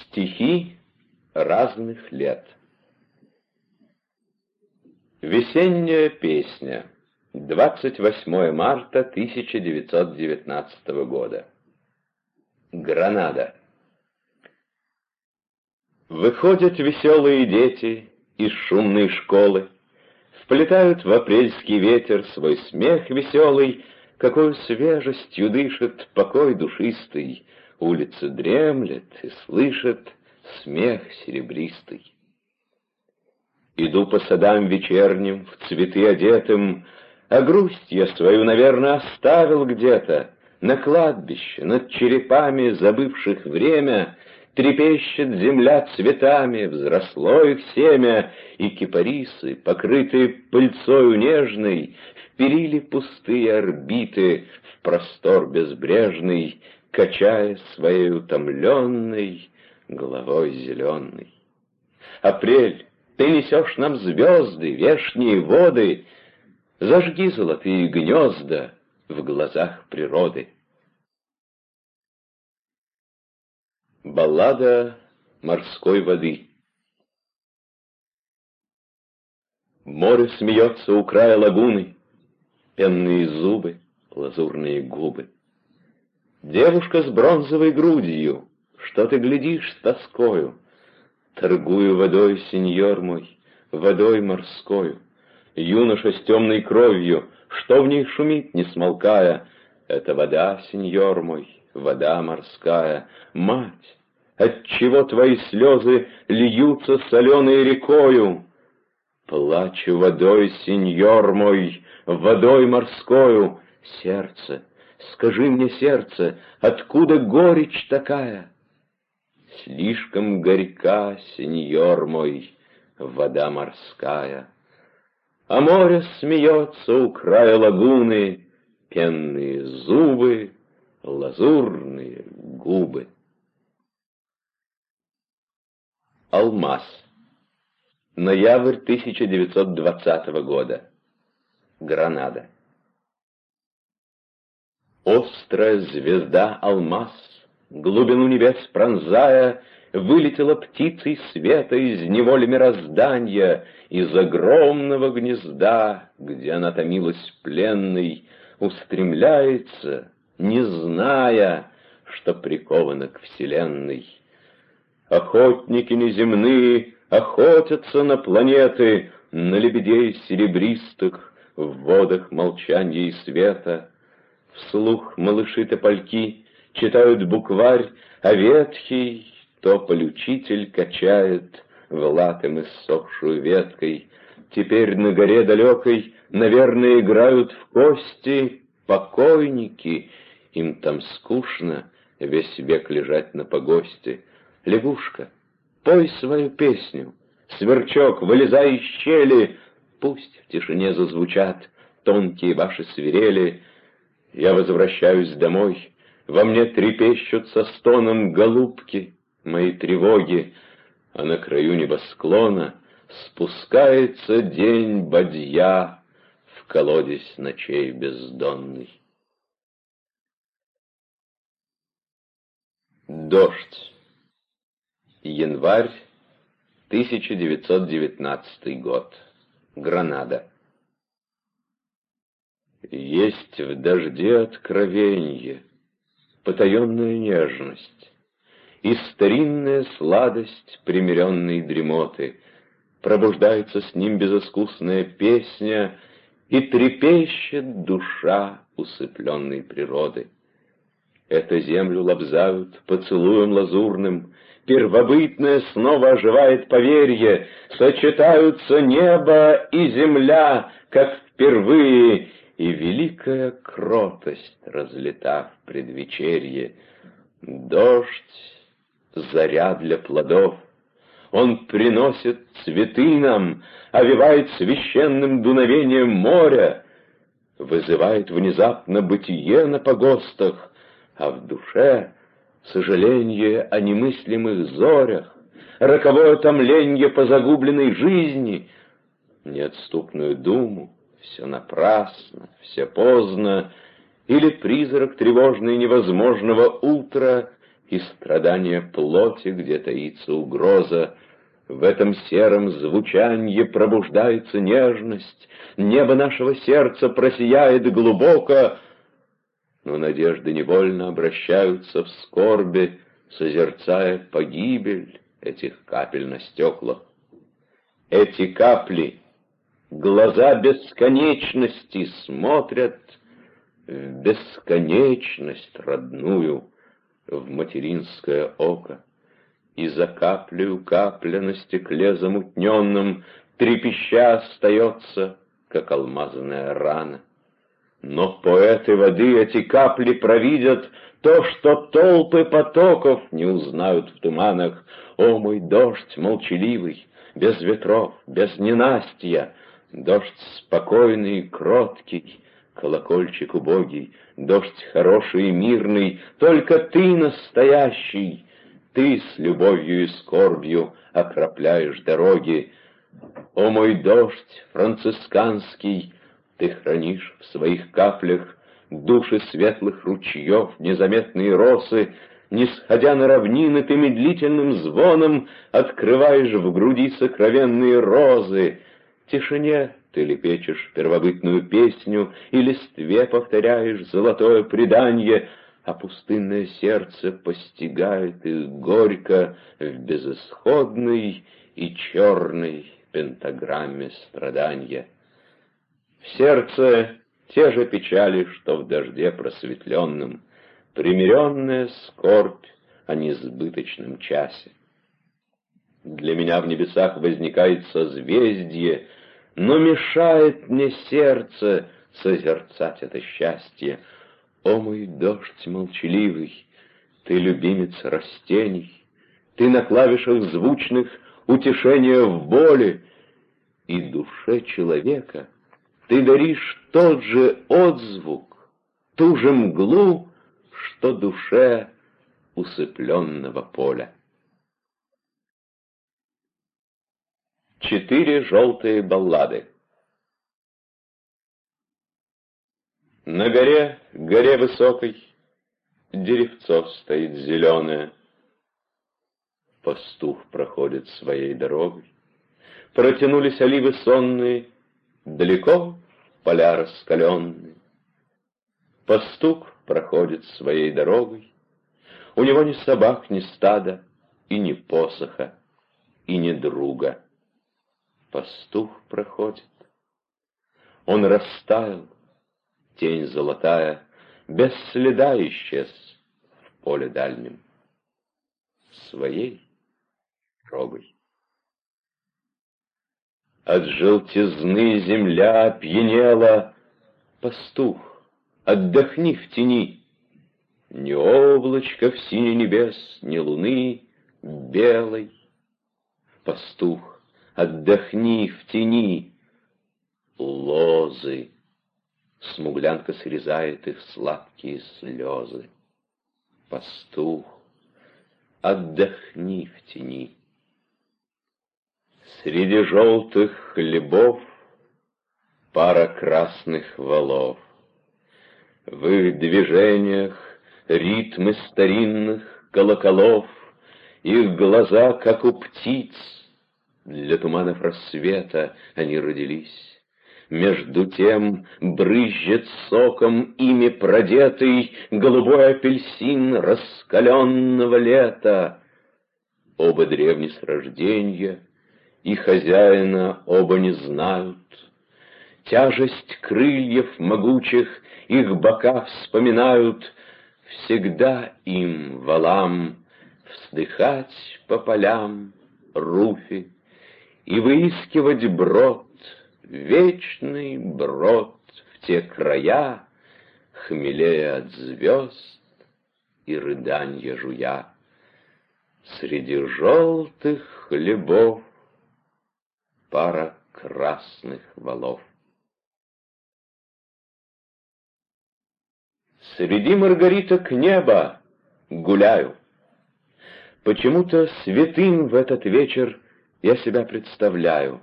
Стихи разных лет. Весенняя песня. 28 марта 1919 года. Гранада. Выходят веселые дети из шумной школы, Вплетают в апрельский ветер свой смех веселый, Какой свежестью дышит покой душистый, Улица дремлет и слышит смех серебристый. Иду по садам вечерним, в цветы одетым, А грусть я свою, наверное, оставил где-то, На кладбище, над черепами забывших время, Трепещет земля цветами, взросло их семя, И кипарисы, покрытые пыльцою нежной, Вперили пустые орбиты в простор безбрежный, Качая своей утомленной головой зеленой. Апрель, ты несешь нам звезды, вешние воды, Зажги золотые гнезда в глазах природы. Баллада морской воды Море смеется у края лагуны, Пенные зубы, лазурные губы. Девушка с бронзовой грудью, Что ты глядишь с тоскою? Торгую водой, сеньор мой, Водой морскою. Юноша с темной кровью, Что в ней шумит, не смолкая? Это вода, сеньор мой, вода морская, мать, отчего твои слезы льются соленой рекою? Плачу водой, сеньор мой, водой морскою, сердце, скажи мне, сердце, откуда горечь такая? Слишком горька, сеньор мой, вода морская. А море смеется у края лагуны, пенные зубы, лазурные губы. Алмаз. Ноябрь 1920 года. Гранада. Острая звезда алмаз, глубину небес пронзая, Вылетела птицей света из неволи мироздания, Из огромного гнезда, где она томилась пленной, Устремляется, не зная, что прикована к вселенной. Охотники неземные охотятся на планеты, На лебедей серебристых в водах молчанья и света. Вслух малыши-топольки читают букварь, А ветхий тополь учитель качает В латым иссохшую веткой. Теперь на горе далекой, наверное, играют в кости покойники, им там скучно весь век лежать на погосте. Лягушка, пой свою песню, сверчок, вылезай из щели, пусть в тишине зазвучат тонкие ваши свирели. Я возвращаюсь домой, во мне трепещут со стоном голубки, мои тревоги, а на краю небосклона спускается день бадья в колодец ночей бездонный. Дождь. Январь 1919 год. Гранада. Есть в дожде откровенье, потаенная нежность и старинная сладость примиренной дремоты. Пробуждается с ним безыскусная песня, и трепещет душа усыпленной природы. Эту землю лобзают поцелуем лазурным, Первобытное снова оживает поверье, Сочетаются небо и земля, как впервые, И великая кротость разлета в предвечерье. Дождь — заря для плодов, Он приносит цветы нам, Овивает священным дуновением моря, Вызывает внезапно бытие на погостах, а в душе сожаление о немыслимых зорях, роковое томленье по загубленной жизни, неотступную думу, все напрасно, все поздно, или призрак тревожный невозможного утра и страдания плоти, где таится угроза. В этом сером звучанье пробуждается нежность, небо нашего сердца просияет глубоко, но надежды невольно обращаются в скорби, созерцая погибель этих капель на стеклах. Эти капли, глаза бесконечности, смотрят в бесконечность родную, в материнское око, и за каплею капля на стекле замутненном трепеща остается, как алмазная рана. Но поэты воды эти капли провидят то, что толпы потоков не узнают в туманах. О, мой дождь молчаливый, без ветров, без ненастья, дождь спокойный кроткий, колокольчик убогий, дождь хороший и мирный, только ты настоящий, ты с любовью и скорбью окропляешь дороги. О мой дождь францисканский, ты хранишь в своих каплях души светлых ручьев, незаметные росы, не сходя на равнины, ты медлительным звоном открываешь в груди сокровенные розы. Тишине ты лепечешь первобытную песню, и листве повторяешь золотое преданье, а пустынное сердце постигает их горько в безысходной и черной пентаграмме страдания. В сердце те же печали, что в дожде просветленном, примиренная скорбь о несбыточном часе. Для меня в небесах возникает созвездие, но мешает мне сердце созерцать это счастье. О мой дождь молчаливый, ты любимец растений, ты на клавишах звучных утешение в боли, и душе человека ты даришь тот же отзвук, ту же мглу, что душе усыпленного поля. Четыре желтые баллады На горе, горе высокой, Деревцо стоит зеленое. Пастух проходит своей дорогой. Протянулись оливы сонные, Далеко поля раскаленные. Пастух проходит своей дорогой. У него ни собак, ни стада, И ни посоха, и ни друга пастух проходит. Он растаял, тень золотая, без следа исчез в поле дальнем, своей дорогой. От желтизны земля опьянела, пастух, отдохни в тени, ни облачка в сине небес, ни луны белой. Пастух, отдохни в тени. Лозы. Смуглянка срезает их сладкие слезы. Пастух, отдохни в тени. Среди желтых хлебов пара красных валов. В их движениях ритмы старинных колоколов, Их глаза, как у птиц, для туманов рассвета они родились. Между тем брызжет соком ими продетый Голубой апельсин раскаленного лета. Оба древни с рождения, и хозяина оба не знают. Тяжесть крыльев могучих их бока вспоминают, Всегда им, валам, вздыхать по полям, руфи и выискивать брод, вечный брод в те края, хмелея от звезд и рыданья жуя. Среди желтых хлебов пара красных валов. Среди маргариток неба гуляю. Почему-то святым в этот вечер я себя представляю.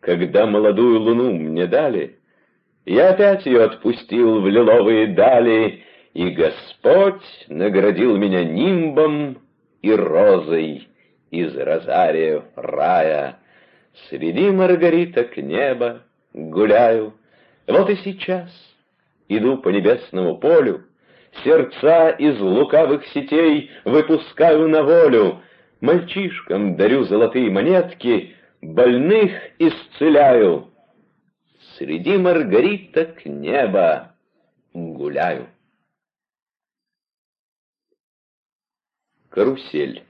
Когда молодую луну мне дали, я опять ее отпустил в лиловые дали, И Господь наградил меня нимбом и розой из розария рая. Среди маргариток неба гуляю. Вот и сейчас иду по небесному полю, Сердца из лукавых сетей выпускаю на волю, Мальчишкам дарю золотые монетки, Больных исцеляю. Среди маргариток неба гуляю. Карусель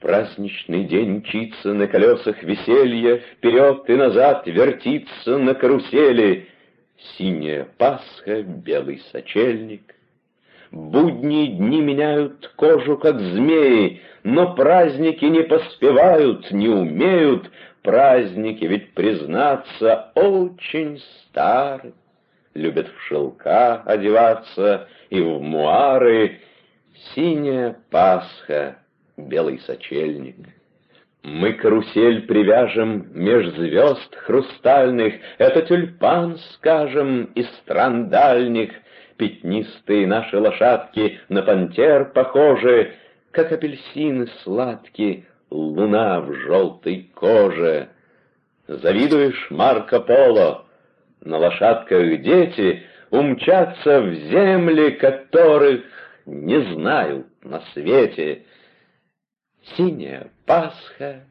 Праздничный день мчится на колесах веселья, Вперед и назад вертится на карусели. Синяя Пасха, белый сочельник. Будние дни меняют кожу, как змеи, Но праздники не поспевают, не умеют. Праздники ведь, признаться, очень стары. Любят в шелка одеваться и в муары. Синяя Пасха, белый сочельник. Мы карусель привяжем меж звезд хрустальных, Это тюльпан, скажем, из стран дальних. Пятнистые наши лошадки на пантер похожи, Как апельсины сладкие, луна в желтой коже. Завидуешь Марко Поло? На лошадках дети умчатся в земли, которых не знают на свете — Синяя Пасха,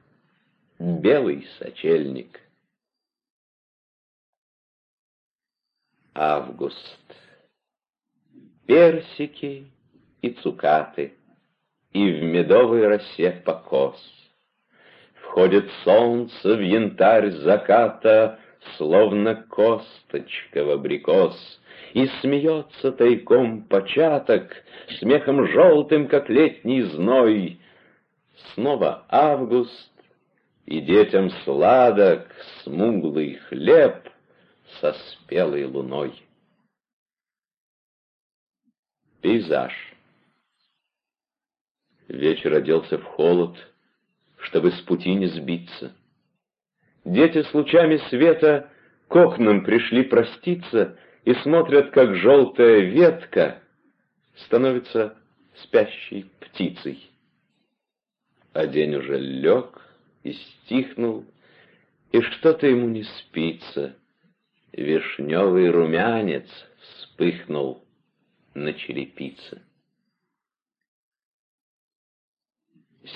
белый сочельник. Август. Персики и цукаты, И в медовой росе покос. Входит солнце в янтарь заката, Словно косточка в абрикос, И смеется тайком початок, Смехом желтым, как летний зной, снова август, и детям сладок смуглый хлеб со спелой луной. Пейзаж. Вечер оделся в холод, чтобы с пути не сбиться. Дети с лучами света к окнам пришли проститься и смотрят, как желтая ветка становится спящей птицей а день уже лег и стихнул, и что-то ему не спится. Вишневый румянец вспыхнул на черепице.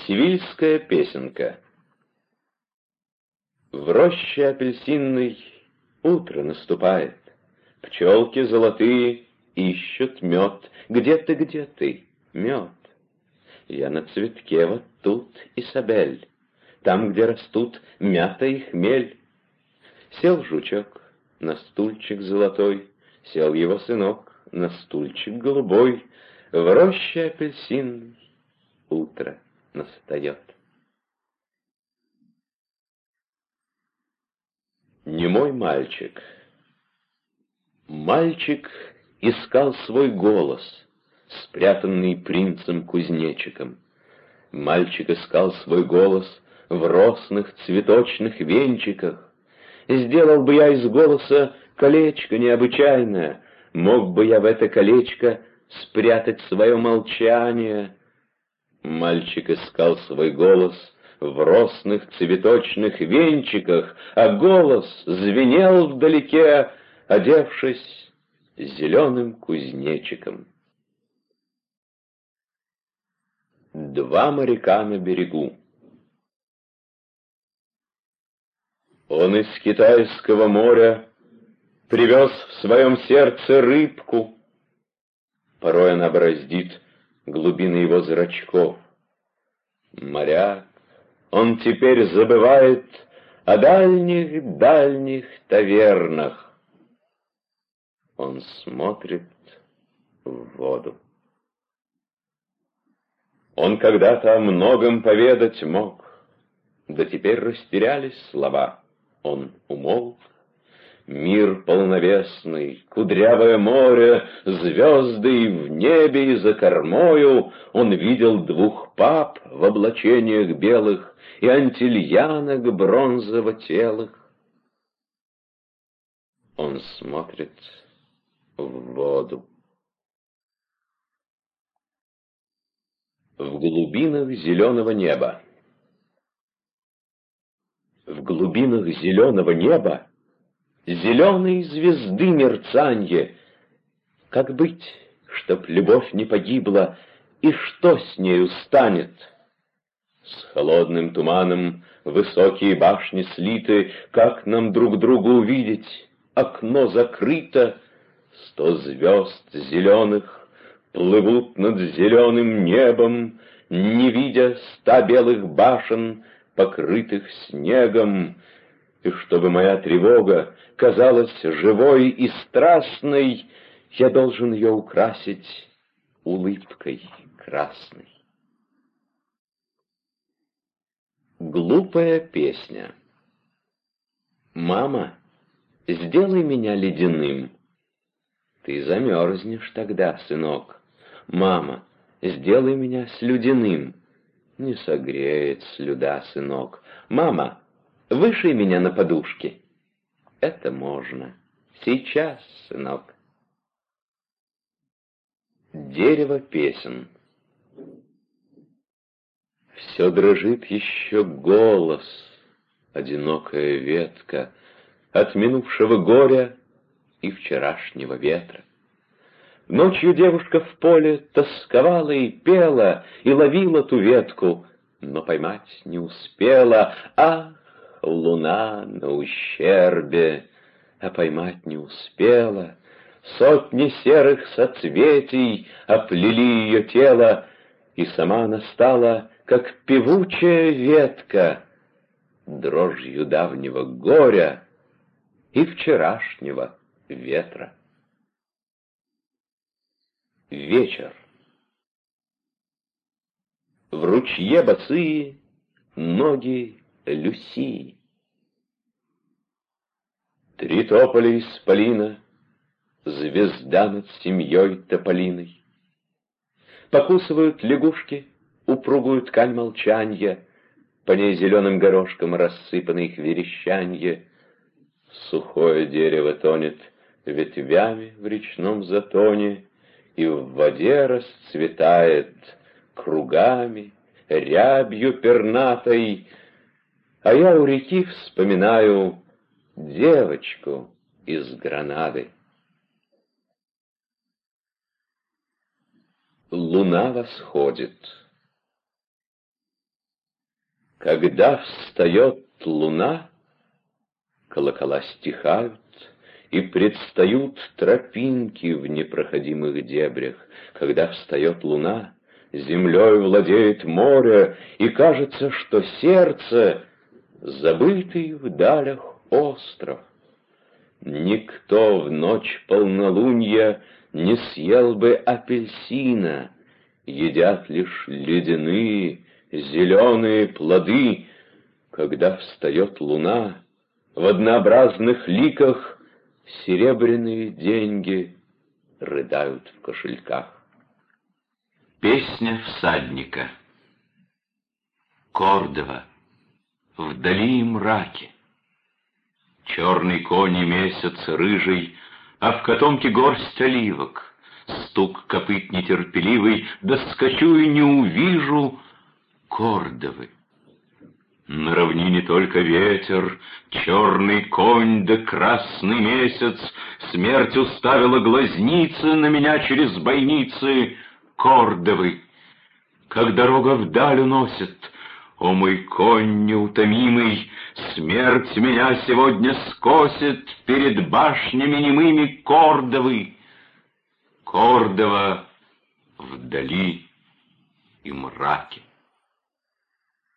Сивильская песенка В роще апельсинной утро наступает, Пчелки золотые ищут мед. Где ты, где ты, мед? Я на цветке вот тут, Исабель, Там, где растут мята и хмель. Сел жучок на стульчик золотой, Сел его сынок на стульчик голубой, В роще апельсинной утро настает. Не мой мальчик. Мальчик искал свой голос — спрятанный принцем-кузнечиком. Мальчик искал свой голос в росных цветочных венчиках. Сделал бы я из голоса колечко необычайное, мог бы я в это колечко спрятать свое молчание. Мальчик искал свой голос в росных цветочных венчиках, а голос звенел вдалеке, одевшись зеленым кузнечиком. Два моряка на берегу. Он из Китайского моря привез в своем сердце рыбку. Порой она бороздит глубины его зрачков. Моряк, он теперь забывает о дальних-дальних тавернах. Он смотрит в воду. Он когда-то о многом поведать мог, да теперь растерялись слова. Он умолк. Мир полновесный, кудрявое море, звезды в небе и за кормою Он видел двух пап в облачениях белых И антильянок бронзово-телых. Он смотрит в воду. В глубинах зеленого неба. В глубинах зеленого неба Зеленой звезды мерцанье. Как быть, чтоб любовь не погибла, И что с нею станет? С холодным туманом высокие башни слиты, Как нам друг друга увидеть? Окно закрыто, Сто звезд зеленых плывут над зеленым небом, Не видя ста белых башен, покрытых снегом, И чтобы моя тревога казалась живой и страстной, Я должен ее украсить улыбкой красной. Глупая песня Мама, сделай меня ледяным, ты замерзнешь тогда, сынок. Мама, сделай меня слюдяным. Не согреет слюда, сынок. Мама, вышей меня на подушке. Это можно. Сейчас, сынок. Дерево песен. Все дрожит еще голос, одинокая ветка, От минувшего горя и вчерашнего ветра. Ночью девушка в поле тосковала и пела, и ловила ту ветку, но поймать не успела. Ах, луна на ущербе, а поймать не успела. Сотни серых соцветий оплели ее тело, и сама она стала, как певучая ветка, дрожью давнего горя и вчерашнего ветра. Вечер. В ручье босые ноги Люсии. Три тополя из полина, звезда над семьей тополиной. Покусывают лягушки упругую ткань молчанья, по ней зеленым горошком рассыпаны их верещанье. Сухое дерево тонет ветвями в речном затоне, И в воде расцветает кругами, рябью пернатой, А я у реки вспоминаю девочку из Гранады. Луна восходит. Когда встает луна, колокола стихают, и предстают тропинки в непроходимых дебрях. Когда встает луна, землей владеет море, и кажется, что сердце — забытый в далях остров. Никто в ночь полнолуния не съел бы апельсина, едят лишь ледяные зеленые плоды. Когда встает луна, в однообразных ликах серебряные деньги рыдают в кошельках. Песня всадника Кордова Вдали и мраке Черный конь и месяц рыжий, А в котомке горсть оливок, Стук копыт нетерпеливый, Да скачу и не увижу Кордовы. На равнине только ветер, черный конь да красный месяц, Смерть уставила глазницы на меня через бойницы Кордовы. Как дорога вдаль уносит, о мой конь неутомимый, Смерть меня сегодня скосит Перед башнями немыми Кордовы. Кордова вдали и мраке.